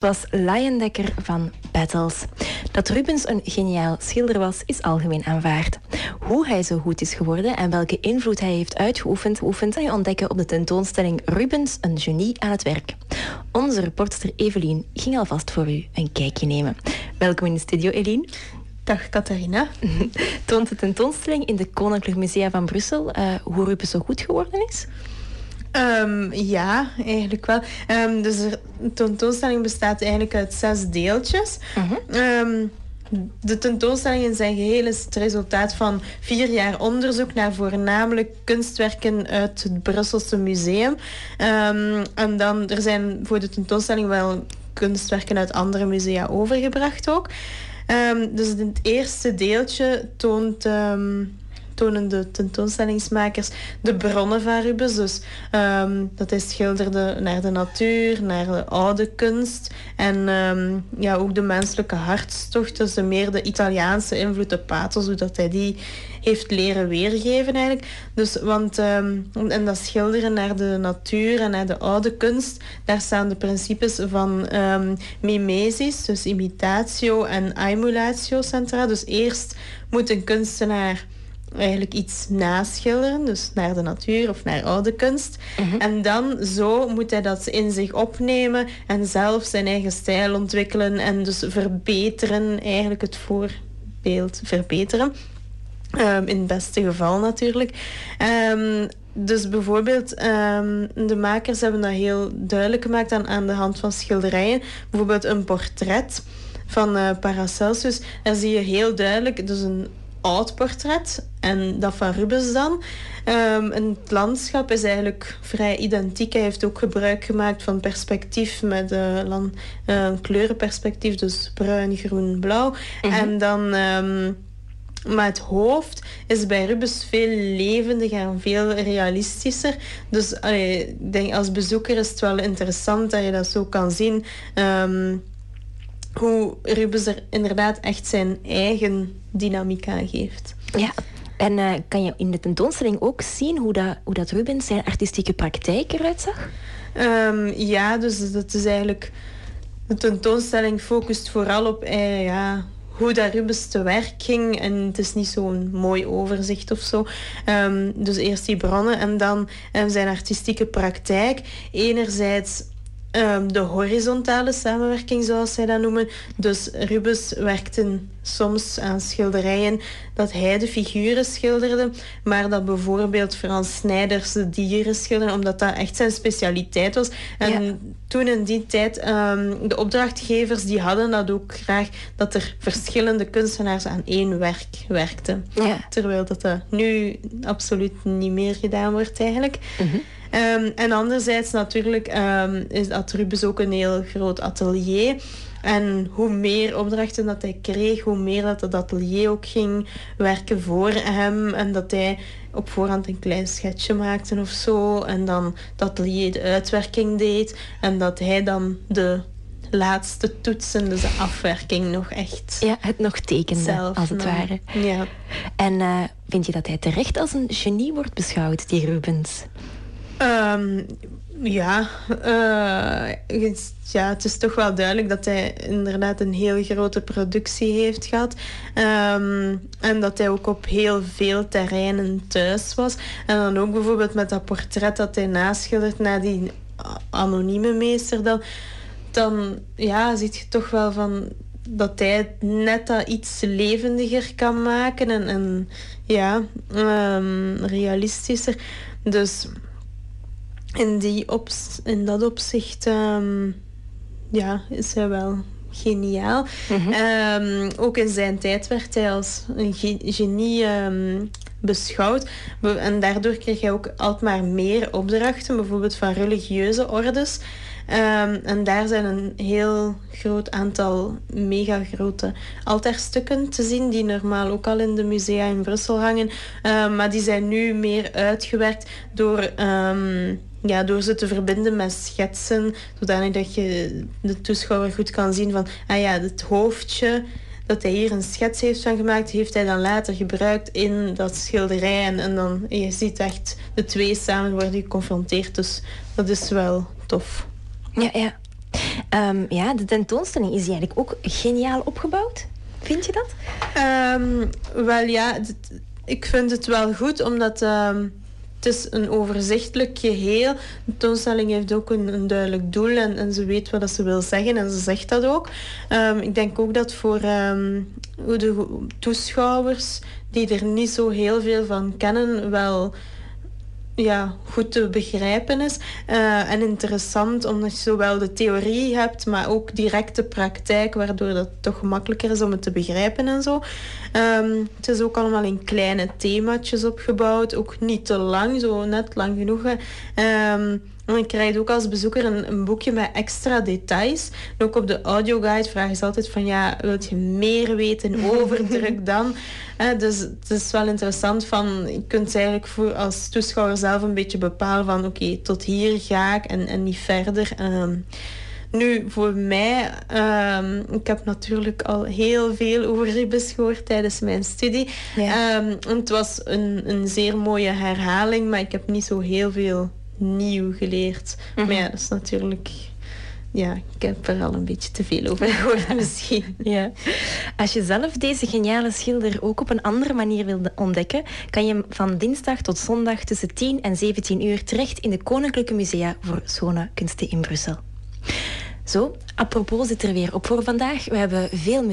was Leyendekker van Battles. Dat Rubens een geniaal schilder was, is algemeen aanvaard. Hoe hij zo goed is geworden en welke invloed hij heeft uitgeoefend, oefent hij ontdekken op de tentoonstelling Rubens, een genie aan het werk. Onze reporter Evelien ging alvast voor u een kijkje nemen. Welkom in de studio, Eline. Dag Catharina. Toont de tentoonstelling in de Koninklijk Musea van Brussel uh, hoe Rubens zo goed geworden is? Um, ja, eigenlijk wel. Um, dus de tentoonstelling bestaat eigenlijk uit zes deeltjes. um, de tentoonstelling in zijn geheel is het resultaat van vier jaar onderzoek naar voornamelijk kunstwerken uit het Brusselse museum. en dan, er zijn voor de tentoonstelling wel kunstwerken uit andere musea overgebracht ook. dus het eerste deeltje toont de tentoonstellingsmakers de bronnen van Rubens. Dus um, dat hij schilderde naar de natuur, naar de oude kunst. En um, ja, ook de menselijke hartstocht. Dus meer de Italiaanse invloed, de pathos, hoe dat hij die heeft leren weergeven eigenlijk. Dus, want, um, en dat schilderen naar de natuur en naar de oude kunst, daar staan de principes van mimesis, dus imitatio en emulatio centraal. Dus eerst moet een kunstenaar eigenlijk iets naschilderen, dus naar de natuur of naar oude kunst. Mhm. En dan zo moet hij dat in zich opnemen en zelf zijn eigen stijl ontwikkelen en dus verbeteren, eigenlijk het voorbeeld verbeteren. Um, in het beste geval natuurlijk. Um, dus bijvoorbeeld, um, de makers hebben dat heel duidelijk gemaakt aan, aan de hand van schilderijen. Bijvoorbeeld een portret van uh, Paracelsus. Daar zie je heel duidelijk, dus een oud portret. En dat van Rubens dan. Um, het landschap is eigenlijk vrij identiek. Hij heeft ook gebruik gemaakt van perspectief met uh, land, uh, kleurenperspectief. Dus bruin, groen, blauw. Mhm. En dan... Um, maar het hoofd is bij Rubens veel levendiger en veel realistischer. Dus allee, ik denk als bezoeker is het wel interessant dat je dat zo kan zien. Um, hoe Rubens er inderdaad echt zijn eigen dynamiek aan geeft. Ja, en uh, kan je in de tentoonstelling ook zien hoe dat, hoe dat Rubens zijn artistieke praktijk eruit zag? Um, ja, dus dat is eigenlijk... De tentoonstelling focust vooral op eh, ja, hoe dat Rubens te werk ging. En het is niet zo'n mooi overzicht of zo. Um, dus eerst die bronnen en dan um, zijn artistieke praktijk. Enerzijds Ehm, de horizontale samenwerking, zoals zij dat noemen. Dus Rubens werkte soms aan schilderijen dat hij de figuren schilderde, maar dat bijvoorbeeld Frans Snijders de dieren schilderde, omdat dat echt zijn specialiteit was. En toen in die tijd, um, de opdrachtgevers die hadden dat ook graag, dat er verschillende kunstenaars aan één werk werkten. Ja. Terwijl dat, dat nu absoluut niet meer gedaan wordt eigenlijk. Mhm. Um, en anderzijds natuurlijk um, is dat Rubens ook een heel groot atelier. En hoe meer opdrachten dat hij kreeg, hoe meer dat het atelier ook ging werken voor hem. En dat hij op voorhand een klein schetsje maakte of zo. En dan dat atelier de uitwerking deed. En dat hij dan de laatste toetsen, dus de afwerking nog echt... Ja, het nog tekende, zelf als het ware. Ja. En uh, vind je dat hij terecht als een genie wordt beschouwd, die Rubens? Um, ja, uh, ja, het is toch wel duidelijk dat hij inderdaad een heel grote productie heeft gehad. Um, en dat hij ook op heel veel terreinen thuis was. En dan ook bijvoorbeeld met dat portret dat hij naschildert naar die anonieme meester dan. Dan ja, ziet je toch wel van dat hij net dat iets levendiger kan maken en, en ja, um, realistischer. Dus in, die ops in dat opzicht um, ja, is hij wel geniaal. Mm um, ook in zijn tijd werd hij als een genie um, beschouwd. En daardoor kreeg hij ook altijd maar meer opdrachten, bijvoorbeeld van religieuze ordes. Um, en daar zijn een heel groot aantal mega grote altaarstukken te zien, die normaal ook al in de musea in Brussel hangen. Maar die zijn nu meer uitgewerkt door ja, door ze te verbinden met schetsen, zodanig dat je de toeschouwer goed kan zien van, ah ja, het hoofdje dat hij hier een schets heeft van gemaakt, heeft hij dan later gebruikt in dat schilderij. En, en dan, je ziet echt de twee samen worden geconfronteerd. Dus dat is wel tof. Ja, ja. Ehm, ja, de tentoonstelling is eigenlijk ook geniaal opgebouwd. Vind je dat? Um, wel ja, ik vind het wel goed, omdat um, het is een overzichtelijk geheel. De tentoonstelling heeft ook een, duidelijk doel en, en, ze weet wat ze wil zeggen en ze zegt dat ook. ik denk ook dat voor de toeschouwers die er niet zo heel veel van kennen, wel ja, goed te begrijpen is. Uh, en interessant omdat je zowel de theorie hebt, maar ook direct de praktijk, waardoor dat toch gemakkelijker is om het te begrijpen en zo. Um, het is ook allemaal in kleine themaatjes opgebouwd, ook niet te lang, zo net lang genoeg. En je krijgt ook als bezoeker een, een, boekje met extra details. En ook op de audioguide vragen ze altijd van ja, wilt je meer weten over druk dan? dus het is wel interessant van, je kunt eigenlijk voor als toeschouwer zelf een beetje bepalen van oké, tot hier ga ik en, en niet verder. Ehm, nu, voor mij, um, ik heb natuurlijk al heel veel over Ribes gehoord tijdens mijn studie. Ja. Um, het was een, een zeer mooie herhaling, maar ik heb niet zo heel veel nieuw geleerd. Maar mhm. ja, dat is natuurlijk... Ja, ik heb er al een beetje te veel over gehoord misschien. ja. Als je zelf deze geniale schilder ook op een andere manier wil ontdekken, kan je van dinsdag tot zondag tussen 10 en 17 uur terecht in de Koninklijke Musea voor Schone Kunsten in Brussel. Zo, apropos zit er weer op voor vandaag. We hebben veel muziek.